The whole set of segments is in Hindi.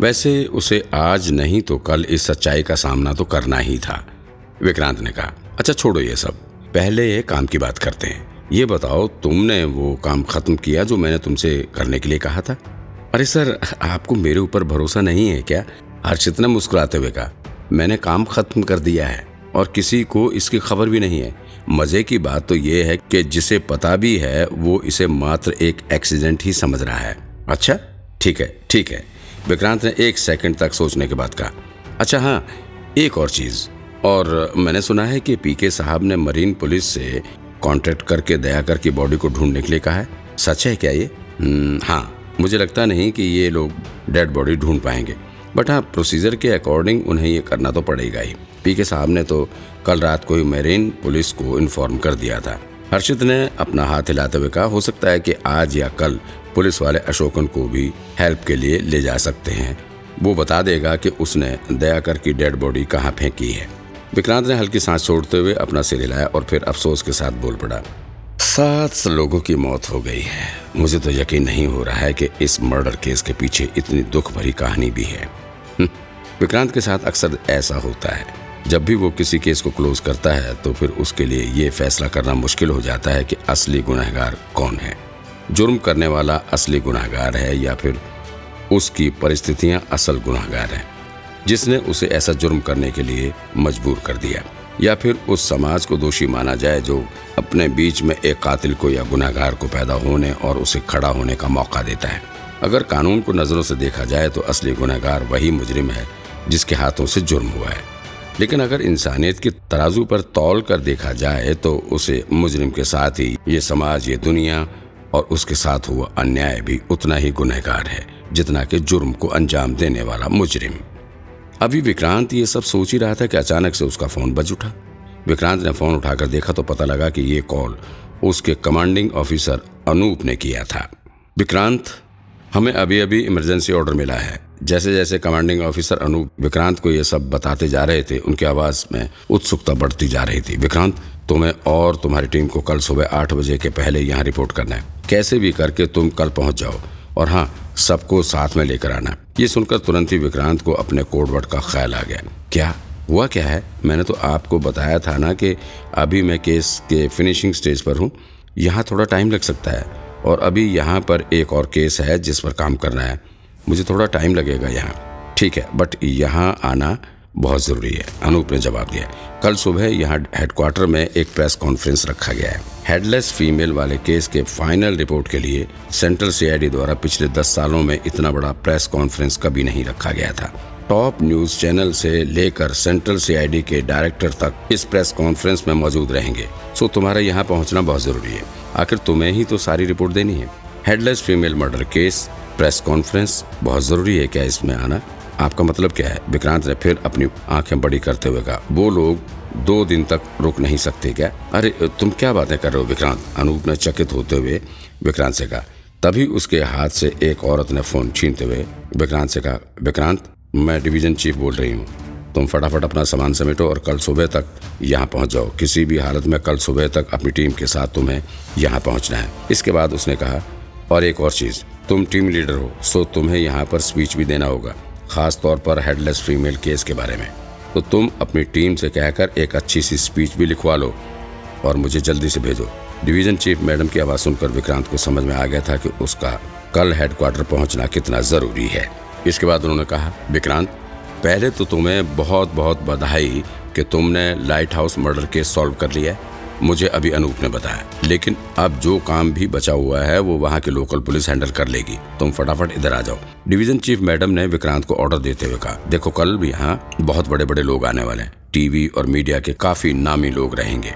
वैसे उसे आज नहीं तो कल इस सच्चाई का सामना तो करना ही था। विक्रांत ने कहा अच्छा छोड़ो ये सब। पहले ये काम की बात करते हैं। ये बताओ, तुमने वो काम खत्म किया जो मैंने तुमसे करने के लिए कहा था? अरे सर, आपको मेरे ऊपर भरोसा नहीं है क्या? हर्षित ने मुस्कुराते हुए कहा, मैंने काम खत्म कर दिया है और किसी को इसकी खबर भी नहीं है। मज़े की बात तो ये है कि जिसे पता भी है, वो इसे मात्र एक एक्सीडेंट ही समझ रहा है। अच्छा ठीक है ठीक है। विक्रांत ने एक सेकंड तक सोचने के बाद कहा अच्छा हाँ एक और चीज़। और मैंने सुना है कि पीके साहब ने मरीन पुलिस से कांटेक्ट करके दयाकर की बॉडी को ढूँढने के लिए कहा है। सच है क्या ये? हम्म, हाँ मुझे लगता नहीं कि ये लोग डेड बॉडी ढूंढ पाएँगे। बट हाँ प्रोसीजर के अकॉर्डिंग उन्हें ये करना तो पड़ेगा ही। पीके साहब ने तो कल रात को ही मेरीन पुलिस को इन्फॉर्म कर दिया था। हर्षित ने अपना हाथ हिलाते हुए कहा हो सकता है कि आज या कल पुलिस वाले अशोकन को भी हेल्प के लिए ले जा सकते हैं। वो बता देगा कि उसने दयाकर की डेड बॉडी कहाँ फेंकी है। विक्रांत ने हल्की सांस छोड़ते हुए अपना सिर हिलाया और फिर अफसोस के साथ बोल पड़ा सात लोगों की मौत हो गई है। मुझे तो यकीन नहीं हो रहा है कि इस मर्डर केस के पीछे इतनी दुख भरी कहानी भी है। हम्म, विक्रांत के साथ अक्सर ऐसा होता है। जब भी वो किसी केस को क्लोज करता है तो फिर उसके लिए ये फैसला करना मुश्किल हो जाता है कि असली गुनहगार कौन है। जुर्म करने वाला असली गुनहगार है या फिर उसकी परिस्थितियाँ असल गुनहगार हैं, जिसने उसे ऐसा जुर्म करने के लिए मजबूर कर दिया। या फिर उस समाज को दोषी माना जाए जो अपने बीच में एक कातिल को या गुनाहगार को पैदा होने और उसे खड़ा होने का मौका देता है। अगर कानून को नज़रों से देखा जाए तो असली गुनाहगार वही मुजरिम है जिसके हाथों से जुर्म हुआ है। लेकिन अगर इंसानियत की तराजू पर तौल कर देखा जाए तो उसे मुजरिम के साथ ही ये समाज, ये दुनिया और उसके साथ हुआ अन्याय भी उतना ही गुनहगार है, जितना कि जुर्म को अंजाम देने वाला मुजरिम। अभी विक्रांत ये सब सोच ही रहा था कि अचानक से उसका फ़ोन बज उठा। विक्रांत ने फ़ोन उठाकर देखा तो पता लगा कि ये कॉल उसके कमांडिंग ऑफिसर अनूप ने किया था। विक्रांत, हमें अभी अभी इमरजेंसी ऑर्डर मिला है। जैसे जैसे कमांडिंग ऑफिसर अनूप विक्रांत को ये सब बताते जा रहे थे, उनकी आवाज़ में उत्सुकता बढ़ती जा रही थी। विक्रांत, तुम्हें और तुम्हारी टीम को कल सुबह आठ बजे के पहले यहाँ रिपोर्ट करना है। कैसे भी करके तुम कल पहुँच जाओ। और हाँ सबको साथ में लेकर आना। ये सुनकर तुरंत ही विक्रांत को अपने कोडवर्ड का ख्याल आ गया। क्या? हुआ क्या है? मैंने तो आपको बताया था ना कि अभी मैं केस के फिनिशिंग स्टेज पर हूँ। यहाँ थोड़ा टाइम लग सकता है। और अभी यहाँ पर एक और केस है जिस पर काम करना है। मुझे थोड़ा टाइम लगेगा यहाँ। ठीक है बट यहाँ आना बहुत ज़रूरी है। अनूप ने जवाब दिया कल सुबह यहाँ हेडक्वार्टर में एक प्रेस कॉन्फ्रेंस रखा गया है। हेडलेस फीमेल वाले केस के फाइनल रिपोर्ट के लिए सेंट्रल सीआईडी द्वारा पिछले दस सालों में इतना बड़ा प्रेस कॉन्फ्रेंस कभी नहीं रखा गया था। टॉप न्यूज़ चैनल से लेकर सेंट्रल सीआईडी के डायरेक्टर तक इस प्रेस कॉन्फ्रेंस में मौजूद रहेंगे। सो तुम्हारा यहाँ पहुँचना बहुत ज़रूरी है। आखिर तुम्हें ही तो सारी रिपोर्ट देनी है। Headless female murder case press conference बहुत ज़रूरी है क्या इसमें आना? आपका मतलब क्या है? विक्रांत ने फिर अपनी आँखें बड़ी करते हुए कहा, वो लोग दो दिन तक रुक नहीं सकते क्या? अरे, तुम क्या बातें कर रहे हो विक्रांत? अनूप ने चकित होते हुए विक्रांत से कहा, तभी उसके हाथ से एक औरत ने फ़ोन छीनते हुए विक्रांत से कहा, विक्रांत, मैं डिवीज़न चीफ बोल रही हूँ। तुम फटाफट अपना सामान समेटो और कल सुबह तक यहाँ पहुँच जाओ। किसी भी हालत में कल सुबह तक अपनी टीम के साथ तुम्हें यहाँ पहुँचना है। इसके बाद उसने कहा और एक और चीज़, तुम टीम लीडर हो सो तुम्हें यहाँ पर स्पीच भी देना होगा खास तौर पर हेडलेस फीमेल केस के बारे में। तो तुम अपनी टीम से कहकर एक अच्छी सी स्पीच भी लिखवा लो और मुझे जल्दी से भेजो। डिवीज़न चीफ मैडम की आवाज़ सुनकर विक्रांत को समझ में आ गया था कि उसका कल हेडक्वार्टर पहुँचना कितना ज़रूरी है। इसके बाद उन्होंने कहा, विक्रांत, पहले तो तुम्हें बहुत बहुत बधाई कि तुमने lighthouse murder case solve कर लिया है। मुझे अभी अनूप ने बताया। लेकिन अब जो काम भी बचा हुआ है, वो वहाँ की लोकल पुलिस हैंडल कर लेगी। तुम फटाफट इधर आ जाओ। डिवीज़न चीफ मैडम ने विक्रांत को ऑर्डर देते हुए कहा, देखो, कल भी यहाँ बहुत बड़े बड़े लोग आने वाले हैं। टीवी और मीडिया के काफ़ी नामी लोग रहेंगे।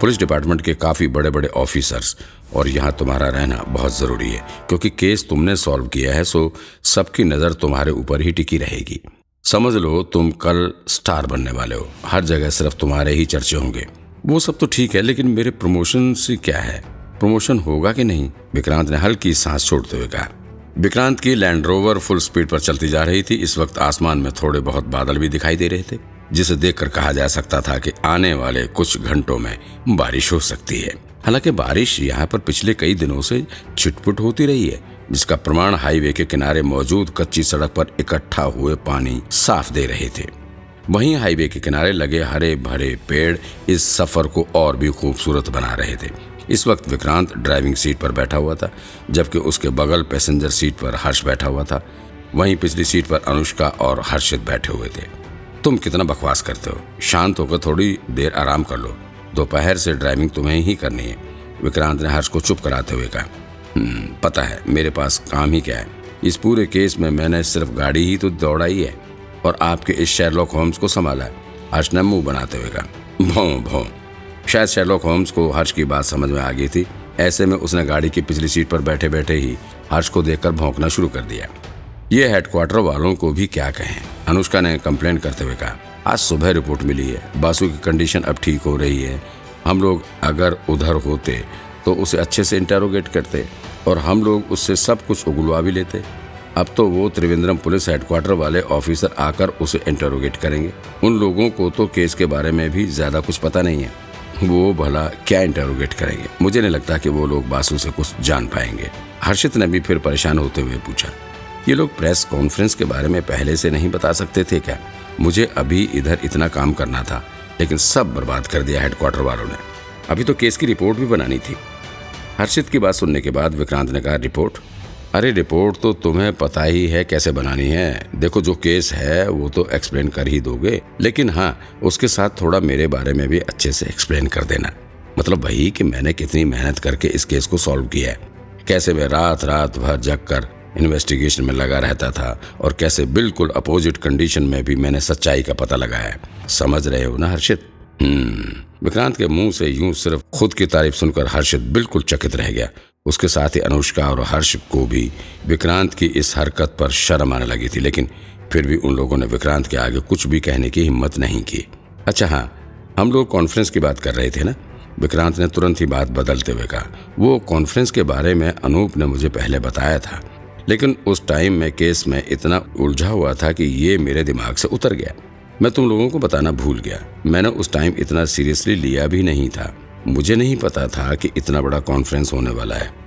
पुलिस डिपार्टमेंट के काफ़ी बड़े बड़े ऑफिसर्स और यहाँ तुम्हारा रहना बहुत ज़रूरी है, क्योंकि केस तुमने सॉल्व किया है सो सबकी नज़र तुम्हारे ऊपर ही टिकी रहेगी। समझ लो, तुम कल स्टार बनने वाले हो। हर जगह सिर्फ़ तुम्हारे ही चर्चे होंगे। वो सब तो ठीक है, लेकिन मेरे प्रमोशन से क्या है? प्रमोशन होगा कि नहीं? विक्रांत ने हल्की सांस छोड़ते हुए कहा। विक्रांत की लैंड रोवर फुल स्पीड पर चलती जा रही थी। इस वक्त आसमान में थोड़े बहुत बादल भी दिखाई दे रहे थे, जिसे देखकर कहा जा सकता था कि आने वाले कुछ घंटों में बारिश हो सकती है। हालाँकि बारिश यहाँ पर पिछले कई दिनों से छिटपुट होती रही है, जिसका प्रमाण हाईवे के किनारे मौजूद कच्ची सड़क पर इकट्ठा हुए पानी साफ़ दे रहे थे। वहीं हाईवे के किनारे लगे हरे भरे पेड़ इस सफ़र को और भी खूबसूरत बना रहे थे। इस वक्त विक्रांत ड्राइविंग सीट पर बैठा हुआ था जबकि उसके बगल पैसेंजर सीट पर हर्ष बैठा हुआ था। वहीं पिछली सीट पर अनुष्का और हर्षित बैठे हुए थे। तुम कितना बकवास करते हो? शांत होकर थोड़ी देर आराम कर लो। दोपहर से ड्राइविंग तुम्हें ही करनी है विक्रांत ने हर्ष को चुप कराते हुए कहा। "हम्म, पता है मेरे पास काम ही क्या है। इस पूरे केस में मैंने सिर्फ़ गाड़ी ही तो दौड़ाई है। और आपके इस शेरलॉक होम्स को संभाला हर्ष ने मुँह बनाते हुए कहा, भों भों। शायद शेरलॉक होम्स को हर्ष की बात समझ में आ गई थी। ऐसे में उसने गाड़ी की पिछली सीट पर बैठे बैठे ही हर्ष को देखकर भौंकना शुरू कर दिया। ये हेडक्वार्टर वालों को भी क्या कहें? अनुष्का ने कंप्लेंट करते हुए कहा, आज सुबह रिपोर्ट मिली है। बासु की कंडीशन अब ठीक हो रही है। हम लोग अगर उधर होते तो उसे अच्छे से इंटेरोगेट करते और हम लोग उससे सब कुछ उगलवा भी लेते। अब तो वो त्रिवेंद्रम पुलिस हेडक्वार्टर वाले ऑफिसर आकर उसे इंटरोगेट करेंगे। उन लोगों को तो केस के बारे में भी ज़्यादा कुछ पता नहीं है। वो भला क्या इंटरोगेट करेंगे? मुझे नहीं लगता कि वो लोग बासु से कुछ जान पाएँगे। हर्षित ने भी फिर परेशान होते हुए पूछा, ये लोग प्रेस कॉन्फ्रेंस के बारे में पहले से नहीं बता सकते थे क्या? मुझे अभी इधर इतना काम करना था, लेकिन सब बर्बाद कर दिया हेडक्वार्टर वालों ने। अभी तो केस की रिपोर्ट भी बनानी थी। हर्षित की बात सुनने के बाद विक्रांत ने कहा, रिपोर्ट अरे, रिपोर्ट तो तुम्हें पता ही है कैसे बनानी है। देखो, जो केस है, वो तो एक्सप्लेन कर ही दोगे। लेकिन हाँ उसके साथ थोड़ा मेरे बारे में भी अच्छे से एक्सप्लेन कर देना। मतलब वही कि मैंने कितनी मेहनत करके इस केस को सॉल्व किया है। कैसे मैं रात रात भर जग कर इन्वेस्टिगेशन में लगा रहता था और कैसे बिल्कुल अपोजिट कंडीशन में भी मैंने सच्चाई का पता लगाया समझ रहे हो ना, हर्षित? विक्रांत के मुँह से यूँ सिर्फ़ खुद की तारीफ़ सुनकर हर्षित बिल्कुल चकित रह गया। उसके साथ ही अनुष्का और हर्ष को भी विक्रांत की इस हरकत पर शर्म आने लगी थी, लेकिन फिर भी उन लोगों ने विक्रांत के आगे कुछ भी कहने की हिम्मत नहीं की। अच्छा हाँ हम लोग कॉन्फ्रेंस की बात कर रहे थे ना? विक्रांत ने तुरंत ही बात बदलते हुए कहा। वो कॉन्फ्रेंस के बारे में अनूप ने मुझे पहले बताया था, लेकिन उस टाइम में केस में इतना उलझा हुआ था कि ये मेरे दिमाग से उतर गया। मैं तुम लोगों को बताना भूल गया। मैंने उस टाइम इतना सीरियसली लिया भी नहीं था। मुझे नहीं पता था कि इतना बड़ा कॉन्फ्रेंस होने वाला है।